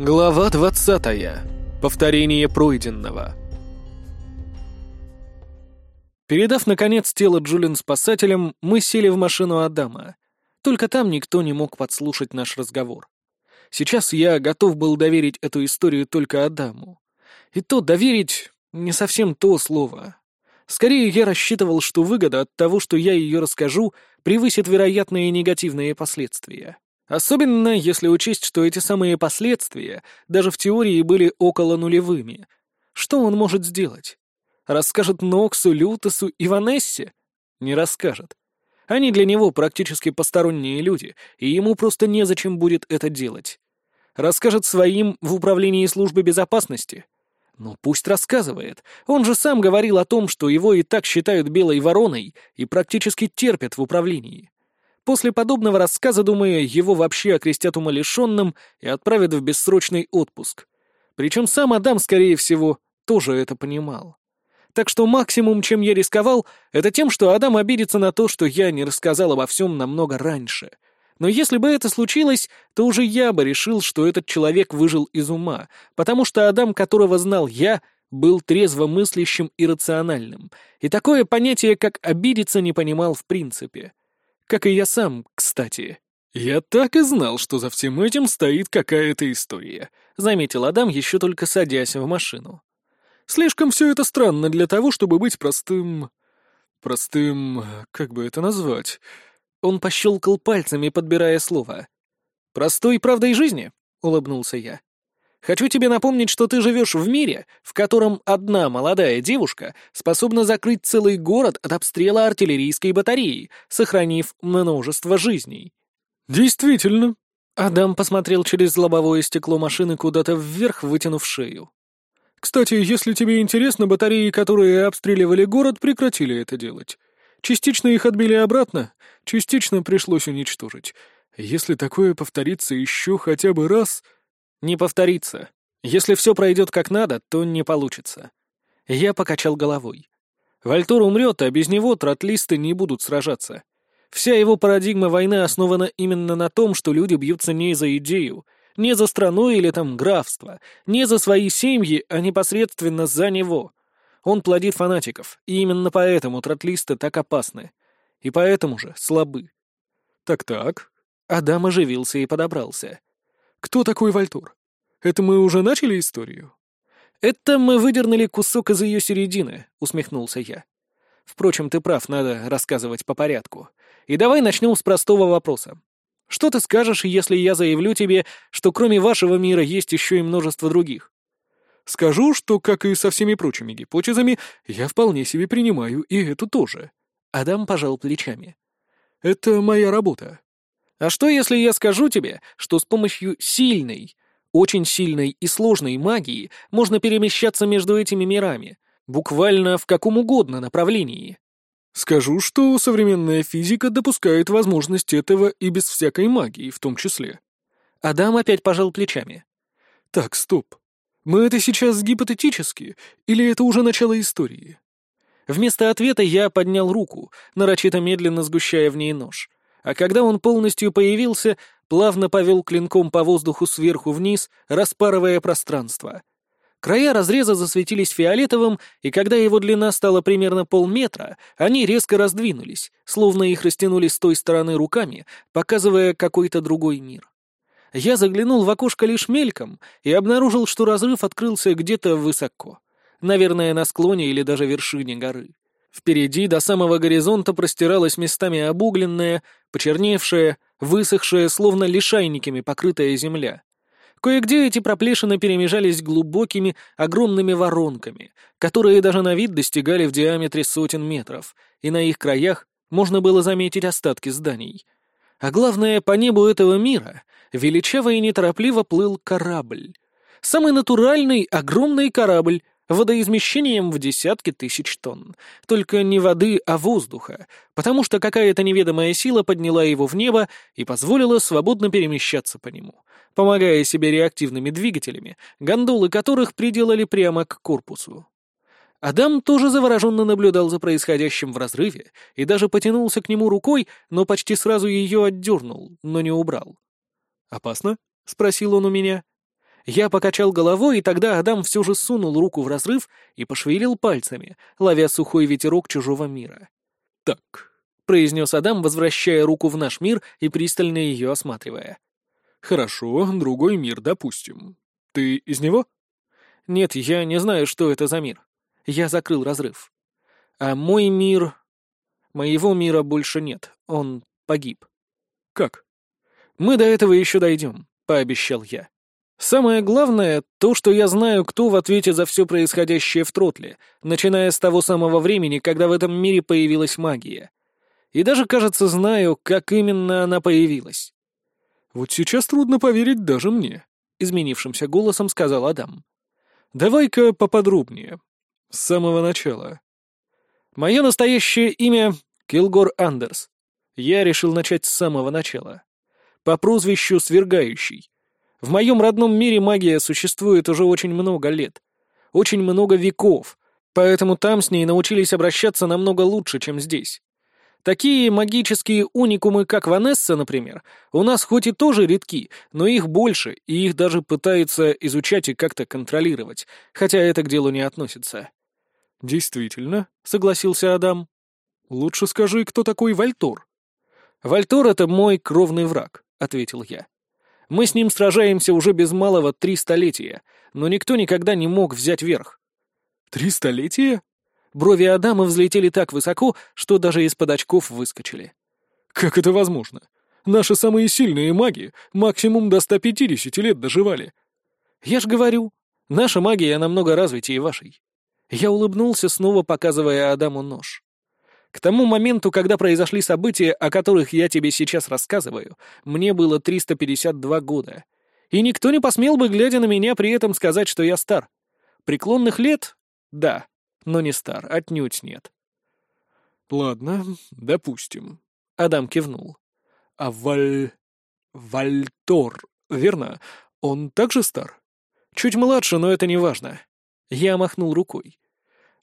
Глава 20. Повторение пройденного. Передав, наконец, тело Джулин спасателям, мы сели в машину Адама. Только там никто не мог подслушать наш разговор. Сейчас я готов был доверить эту историю только Адаму. И то доверить не совсем то слово. Скорее, я рассчитывал, что выгода от того, что я ее расскажу, превысит вероятные негативные последствия. Особенно если учесть, что эти самые последствия даже в теории были около нулевыми. Что он может сделать? Расскажет Ноксу, Лютосу и Ванессе? Не расскажет. Они для него практически посторонние люди, и ему просто незачем будет это делать. Расскажет своим в управлении службы безопасности? Ну, пусть рассказывает. Он же сам говорил о том, что его и так считают белой вороной и практически терпят в управлении. После подобного рассказа, думаю, его вообще окрестят умалишенным и отправят в бессрочный отпуск. Причем сам Адам, скорее всего, тоже это понимал. Так что максимум, чем я рисковал, это тем, что Адам обидится на то, что я не рассказал обо всем намного раньше. Но если бы это случилось, то уже я бы решил, что этот человек выжил из ума, потому что Адам, которого знал я, был трезво мыслящим и рациональным, и такое понятие, как «обидеться», не понимал в принципе. Как и я сам, кстати. «Я так и знал, что за всем этим стоит какая-то история», — заметил Адам, еще только садясь в машину. «Слишком все это странно для того, чтобы быть простым... простым... как бы это назвать?» Он пощелкал пальцами, подбирая слово. «Простой правдой жизни?» — улыбнулся я. Хочу тебе напомнить, что ты живешь в мире, в котором одна молодая девушка способна закрыть целый город от обстрела артиллерийской батареи, сохранив множество жизней. Действительно. Адам посмотрел через лобовое стекло машины куда-то вверх, вытянув шею. Кстати, если тебе интересно, батареи, которые обстреливали город, прекратили это делать. Частично их отбили обратно, частично пришлось уничтожить. Если такое повторится еще хотя бы раз, не повторится. Если все пройдет как надо, то не получится. Я покачал головой. Вальтор умрет, а без него тротлисты не будут сражаться. Вся его парадигма войны основана именно на том, что люди бьются не за идею, не за страну или там графство, не за свои семьи, а непосредственно за него. Он плодит фанатиков, и именно поэтому тротлисты так опасны. И поэтому же слабы. Так-так. Адам оживился и подобрался. Кто такой Вальтур? Это мы уже начали историю? Это мы выдернули кусок из ее середины, усмехнулся я. Впрочем, ты прав, надо рассказывать по порядку. И давай начнем с простого вопроса. Что ты скажешь, если я заявлю тебе, что кроме вашего мира есть еще и множество других? Скажу, что, как и со всеми прочими гипотезами, я вполне себе принимаю и эту тоже. Адам пожал плечами. Это моя работа. А что, если я скажу тебе, что с помощью сильной, очень сильной и сложной магии можно перемещаться между этими мирами, буквально в каком угодно направлении? Скажу, что современная физика допускает возможность этого и без всякой магии в том числе. Адам опять пожал плечами. Так, стоп. Мы это сейчас гипотетически, или это уже начало истории? Вместо ответа я поднял руку, нарочито медленно сгущая в ней нож, а когда он полностью появился, плавно повел клинком по воздуху сверху вниз, распарывая пространство. Края разреза засветились фиолетовым, и когда его длина стала примерно полметра, они резко раздвинулись, словно их растянули с той стороны руками, показывая какой-то другой мир. Я заглянул в окошко лишь мельком и обнаружил, что разрыв открылся где-то высоко, наверное, на склоне или даже вершине горы. Впереди до самого горизонта простиралась местами обугленная, почерневшая, высохшая, словно лишайниками покрытая земля. Кое-где эти проплешины перемежались глубокими, огромными воронками, которые даже на вид достигали в диаметре сотен метров, и на их краях можно было заметить остатки зданий. А главное, по небу этого мира величаво и неторопливо плыл корабль. Самый натуральный, огромный корабль, водоизмещением в десятки тысяч тонн. Только не воды, а воздуха, потому что какая-то неведомая сила подняла его в небо и позволила свободно перемещаться по нему, помогая себе реактивными двигателями, гондолы которых приделали прямо к корпусу. Адам тоже завороженно наблюдал за происходящим в разрыве и даже потянулся к нему рукой, но почти сразу ее отдернул, но не убрал. «Опасно?» — спросил он у меня. Я покачал головой, и тогда Адам все же сунул руку в разрыв и пошевелил пальцами, ловя сухой ветерок чужого мира. «Так», — произнес Адам, возвращая руку в наш мир и пристально ее осматривая. «Хорошо, другой мир, допустим. Ты из него?» «Нет, я не знаю, что это за мир. Я закрыл разрыв. А мой мир... Моего мира больше нет. Он погиб». «Как?» «Мы до этого еще дойдем», — пообещал я. Самое главное — то, что я знаю, кто в ответе за все происходящее в Тротле, начиная с того самого времени, когда в этом мире появилась магия. И даже, кажется, знаю, как именно она появилась. «Вот сейчас трудно поверить даже мне», — изменившимся голосом сказал Адам. «Давай-ка поподробнее. С самого начала». «Мое настоящее имя — Килгор Андерс. Я решил начать с самого начала. По прозвищу Свергающий, в моем родном мире магия существует уже очень много лет. Очень много веков. Поэтому там с ней научились обращаться намного лучше, чем здесь. Такие магические уникумы, как Ванесса, например, у нас хоть и тоже редки, но их больше, и их даже пытаются изучать и как-то контролировать, хотя это к делу не относится. «Действительно», — согласился Адам. «Лучше скажи, кто такой Вальтор?» «Вальтор — это мой кровный враг», — ответил я. Мы с ним сражаемся уже без малого три столетия, но никто никогда не мог взять верх». «Три столетия?» Брови Адама взлетели так высоко, что даже из-под очков выскочили. «Как это возможно? Наши самые сильные маги максимум до 150 лет доживали». «Я ж говорю, наша магия намного развитее вашей». Я улыбнулся, снова показывая Адаму нож. К тому моменту, когда произошли события, о которых я тебе сейчас рассказываю, мне было 352 года. И никто не посмел бы, глядя на меня, при этом сказать, что я стар. Преклонных лет? Да, но не стар, отнюдь нет. Ладно, допустим. Адам кивнул. А Валь... Вальтор, верно? Он также стар? Чуть младше, но это не важно. Я махнул рукой.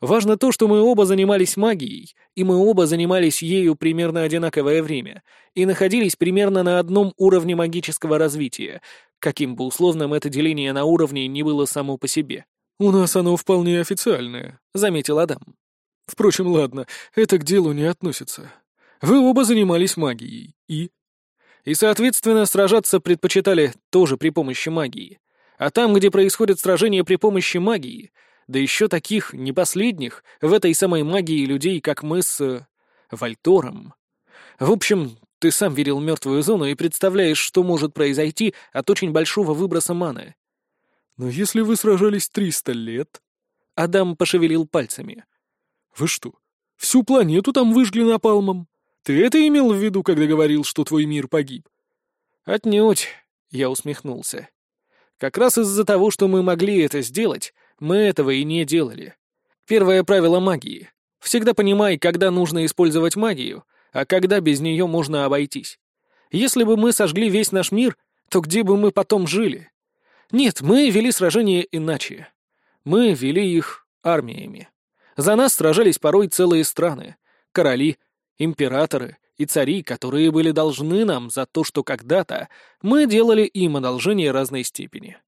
Важно то, что мы оба занимались магией, и мы оба занимались ею примерно одинаковое время, и находились примерно на одном уровне магического развития, каким бы условным это деление на уровне не было само по себе. «У нас оно вполне официальное», — заметил Адам. «Впрочем, ладно, это к делу не относится. Вы оба занимались магией, и...» «И, соответственно, сражаться предпочитали тоже при помощи магии. А там, где происходят сражения при помощи магии, да еще таких, не последних, в этой самой магии людей, как мы с... Э, Вальтором. В общем, ты сам видел мертвую зону и представляешь, что может произойти от очень большого выброса маны. Но если вы сражались триста лет... Адам пошевелил пальцами. Вы что, всю планету там выжгли напалмом? Ты это имел в виду, когда говорил, что твой мир погиб? Отнюдь, я усмехнулся. Как раз из-за того, что мы могли это сделать, мы этого и не делали. Первое правило магии. Всегда понимай, когда нужно использовать магию, а когда без нее можно обойтись. Если бы мы сожгли весь наш мир, то где бы мы потом жили? Нет, мы вели сражения иначе. Мы вели их армиями. За нас сражались порой целые страны, короли, императоры и цари, которые были должны нам за то, что когда-то мы делали им одолжение разной степени.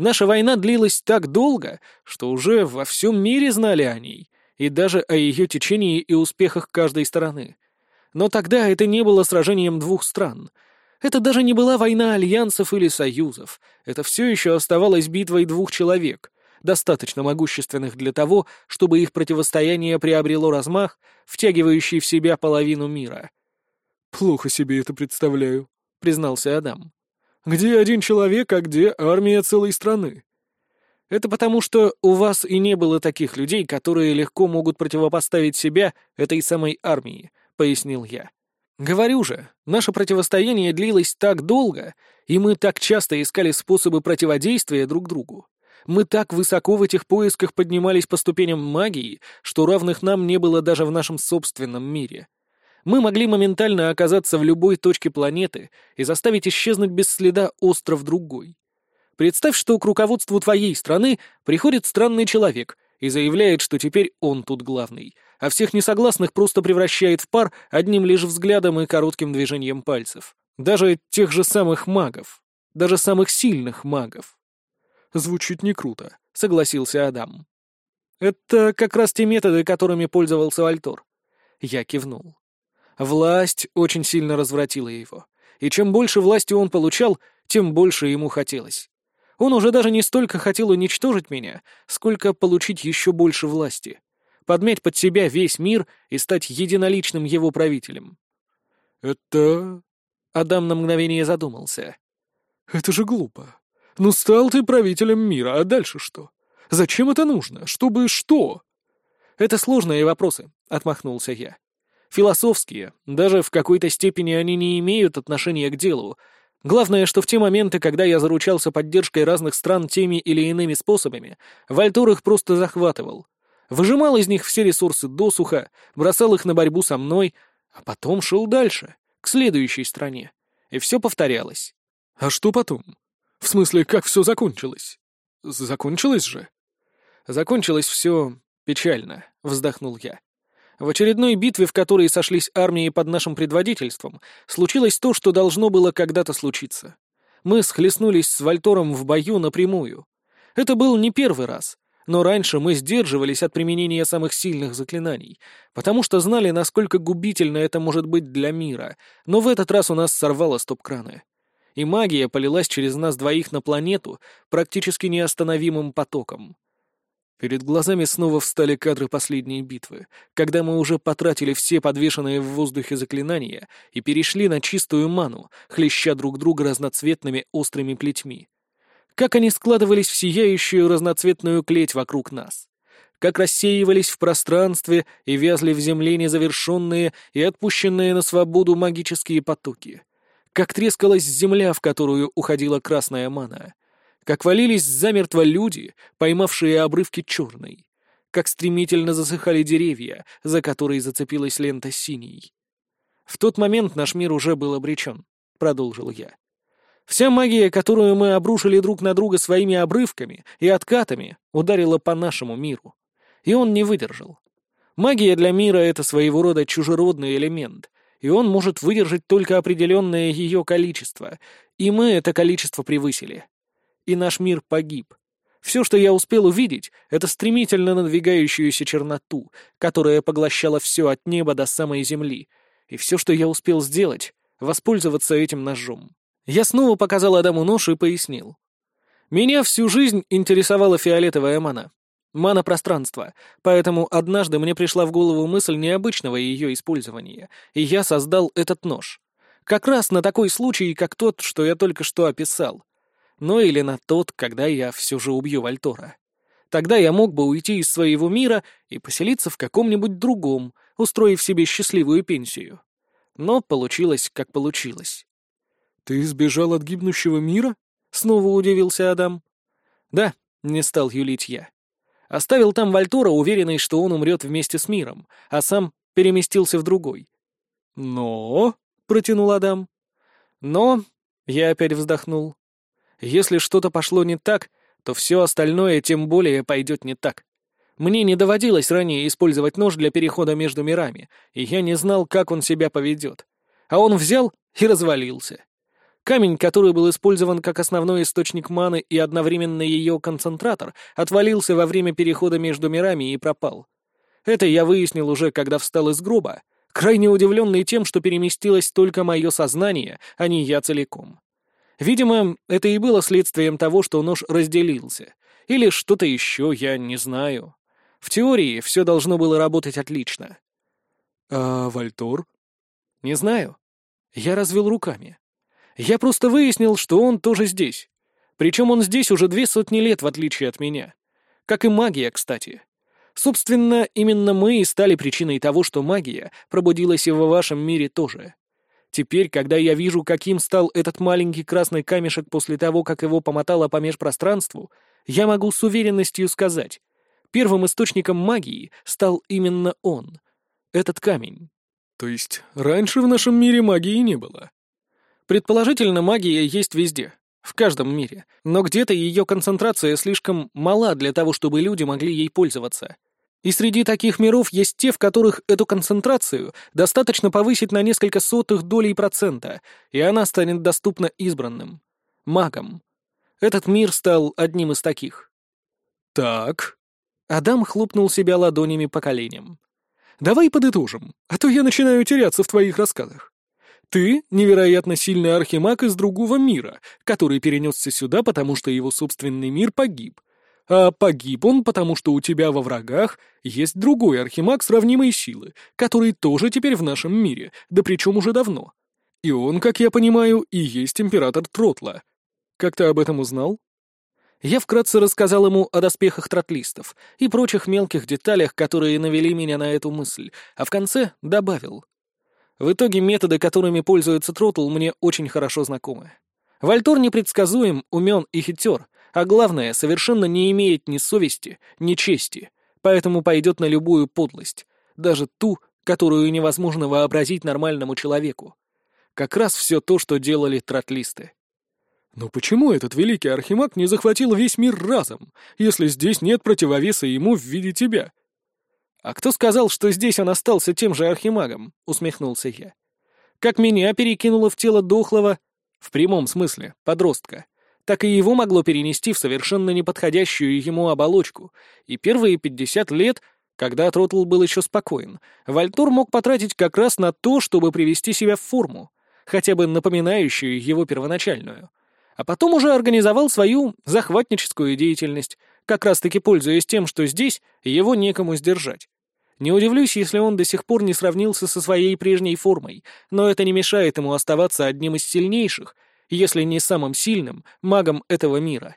Наша война длилась так долго, что уже во всем мире знали о ней, и даже о ее течении и успехах каждой стороны. Но тогда это не было сражением двух стран. Это даже не была война альянсов или союзов. Это все еще оставалось битвой двух человек, достаточно могущественных для того, чтобы их противостояние приобрело размах, втягивающий в себя половину мира. «Плохо себе это представляю», — признался Адам. Где один человек, а где армия целой страны? Это потому, что у вас и не было таких людей, которые легко могут противопоставить себя этой самой армии, пояснил я. Говорю же, наше противостояние длилось так долго, и мы так часто искали способы противодействия друг другу. Мы так высоко в этих поисках поднимались по ступеням магии, что равных нам не было даже в нашем собственном мире мы могли моментально оказаться в любой точке планеты и заставить исчезнуть без следа остров другой. Представь, что к руководству твоей страны приходит странный человек и заявляет, что теперь он тут главный, а всех несогласных просто превращает в пар одним лишь взглядом и коротким движением пальцев. Даже тех же самых магов. Даже самых сильных магов. Звучит не круто, согласился Адам. Это как раз те методы, которыми пользовался Вальтор. Я кивнул. Власть очень сильно развратила его. И чем больше власти он получал, тем больше ему хотелось. Он уже даже не столько хотел уничтожить меня, сколько получить еще больше власти. Подмять под себя весь мир и стать единоличным его правителем. «Это...» Адам на мгновение задумался. «Это же глупо. Ну, стал ты правителем мира, а дальше что? Зачем это нужно? Чтобы что?» «Это сложные вопросы», — отмахнулся я философские, даже в какой-то степени они не имеют отношения к делу. Главное, что в те моменты, когда я заручался поддержкой разных стран теми или иными способами, Вальтор их просто захватывал. Выжимал из них все ресурсы досуха, бросал их на борьбу со мной, а потом шел дальше, к следующей стране. И все повторялось. А что потом? В смысле, как все закончилось? Закончилось же? Закончилось все печально, вздохнул я. В очередной битве, в которой сошлись армии под нашим предводительством, случилось то, что должно было когда-то случиться. Мы схлестнулись с Вальтором в бою напрямую. Это был не первый раз, но раньше мы сдерживались от применения самых сильных заклинаний, потому что знали, насколько губительно это может быть для мира, но в этот раз у нас сорвало стоп-краны. И магия полилась через нас двоих на планету практически неостановимым потоком. Перед глазами снова встали кадры последней битвы, когда мы уже потратили все подвешенные в воздухе заклинания и перешли на чистую ману, хлеща друг друга разноцветными острыми плетьми. Как они складывались в сияющую разноцветную клеть вокруг нас. Как рассеивались в пространстве и вязли в земле незавершенные и отпущенные на свободу магические потоки. Как трескалась земля, в которую уходила красная мана как валились замертво люди, поймавшие обрывки черной, как стремительно засыхали деревья, за которые зацепилась лента синий. В тот момент наш мир уже был обречен, — продолжил я. Вся магия, которую мы обрушили друг на друга своими обрывками и откатами, ударила по нашему миру. И он не выдержал. Магия для мира — это своего рода чужеродный элемент, и он может выдержать только определенное ее количество, и мы это количество превысили и наш мир погиб. Все, что я успел увидеть, это стремительно надвигающуюся черноту, которая поглощала все от неба до самой земли. И все, что я успел сделать, воспользоваться этим ножом. Я снова показал Адаму нож и пояснил. Меня всю жизнь интересовала фиолетовая мана. Мана пространства, поэтому однажды мне пришла в голову мысль необычного ее использования, и я создал этот нож. Как раз на такой случай, как тот, что я только что описал но или на тот, когда я все же убью Вальтора. Тогда я мог бы уйти из своего мира и поселиться в каком-нибудь другом, устроив себе счастливую пенсию. Но получилось, как получилось. «Ты сбежал от гибнущего мира?» — снова удивился Адам. «Да», — не стал юлить я. Оставил там Вальтора, уверенный, что он умрет вместе с миром, а сам переместился в другой. «Но...» — протянул Адам. «Но...» — я опять вздохнул. Если что-то пошло не так, то все остальное тем более пойдет не так. Мне не доводилось ранее использовать нож для перехода между мирами, и я не знал, как он себя поведет. А он взял и развалился. Камень, который был использован как основной источник маны и одновременно ее концентратор, отвалился во время перехода между мирами и пропал. Это я выяснил уже, когда встал из гроба, крайне удивленный тем, что переместилось только мое сознание, а не я целиком. Видимо, это и было следствием того, что нож разделился. Или что-то еще, я не знаю. В теории все должно было работать отлично. А Вальтор? Не знаю. Я развел руками. Я просто выяснил, что он тоже здесь. Причем он здесь уже две сотни лет, в отличие от меня. Как и магия, кстати. Собственно, именно мы и стали причиной того, что магия пробудилась и в вашем мире тоже. Теперь, когда я вижу, каким стал этот маленький красный камешек после того, как его помотало по межпространству, я могу с уверенностью сказать, первым источником магии стал именно он, этот камень. То есть раньше в нашем мире магии не было? Предположительно, магия есть везде, в каждом мире, но где-то ее концентрация слишком мала для того, чтобы люди могли ей пользоваться. И среди таких миров есть те, в которых эту концентрацию достаточно повысить на несколько сотых долей процента, и она станет доступна избранным. Магам. Этот мир стал одним из таких. Так. Адам хлопнул себя ладонями по коленям. Давай подытожим, а то я начинаю теряться в твоих рассказах. Ты — невероятно сильный архимаг из другого мира, который перенесся сюда, потому что его собственный мир погиб. А погиб он, потому что у тебя во врагах есть другой архимаг сравнимой силы, который тоже теперь в нашем мире, да причем уже давно. И он, как я понимаю, и есть император Тротла. Как ты об этом узнал? Я вкратце рассказал ему о доспехах тротлистов и прочих мелких деталях, которые навели меня на эту мысль, а в конце добавил. В итоге методы, которыми пользуется Тротл, мне очень хорошо знакомы. Вальтор непредсказуем, умен и хитер, а главное, совершенно не имеет ни совести, ни чести, поэтому пойдет на любую подлость, даже ту, которую невозможно вообразить нормальному человеку. Как раз все то, что делали тротлисты. Но почему этот великий архимаг не захватил весь мир разом, если здесь нет противовеса ему в виде тебя? «А кто сказал, что здесь он остался тем же архимагом?» — усмехнулся я. «Как меня перекинуло в тело дохлого, в прямом смысле, подростка, так и его могло перенести в совершенно неподходящую ему оболочку, и первые пятьдесят лет, когда Тротл был еще спокоен, Вальтур мог потратить как раз на то, чтобы привести себя в форму, хотя бы напоминающую его первоначальную. А потом уже организовал свою захватническую деятельность, как раз-таки пользуясь тем, что здесь его некому сдержать. Не удивлюсь, если он до сих пор не сравнился со своей прежней формой, но это не мешает ему оставаться одним из сильнейших, если не самым сильным, магом этого мира.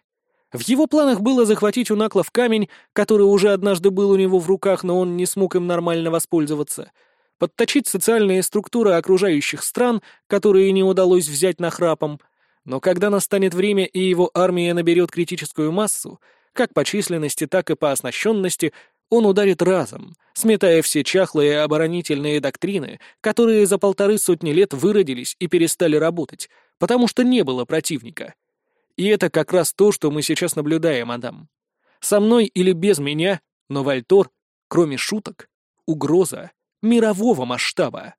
В его планах было захватить у Наклов камень, который уже однажды был у него в руках, но он не смог им нормально воспользоваться, подточить социальные структуры окружающих стран, которые не удалось взять нахрапом, но когда настанет время и его армия наберет критическую массу, как по численности, так и по оснащенности, он ударит разом, сметая все чахлые оборонительные доктрины, которые за полторы сотни лет выродились и перестали работать, потому что не было противника. И это как раз то, что мы сейчас наблюдаем, Адам. Со мной или без меня, но Вальтор, кроме шуток, угроза мирового масштаба.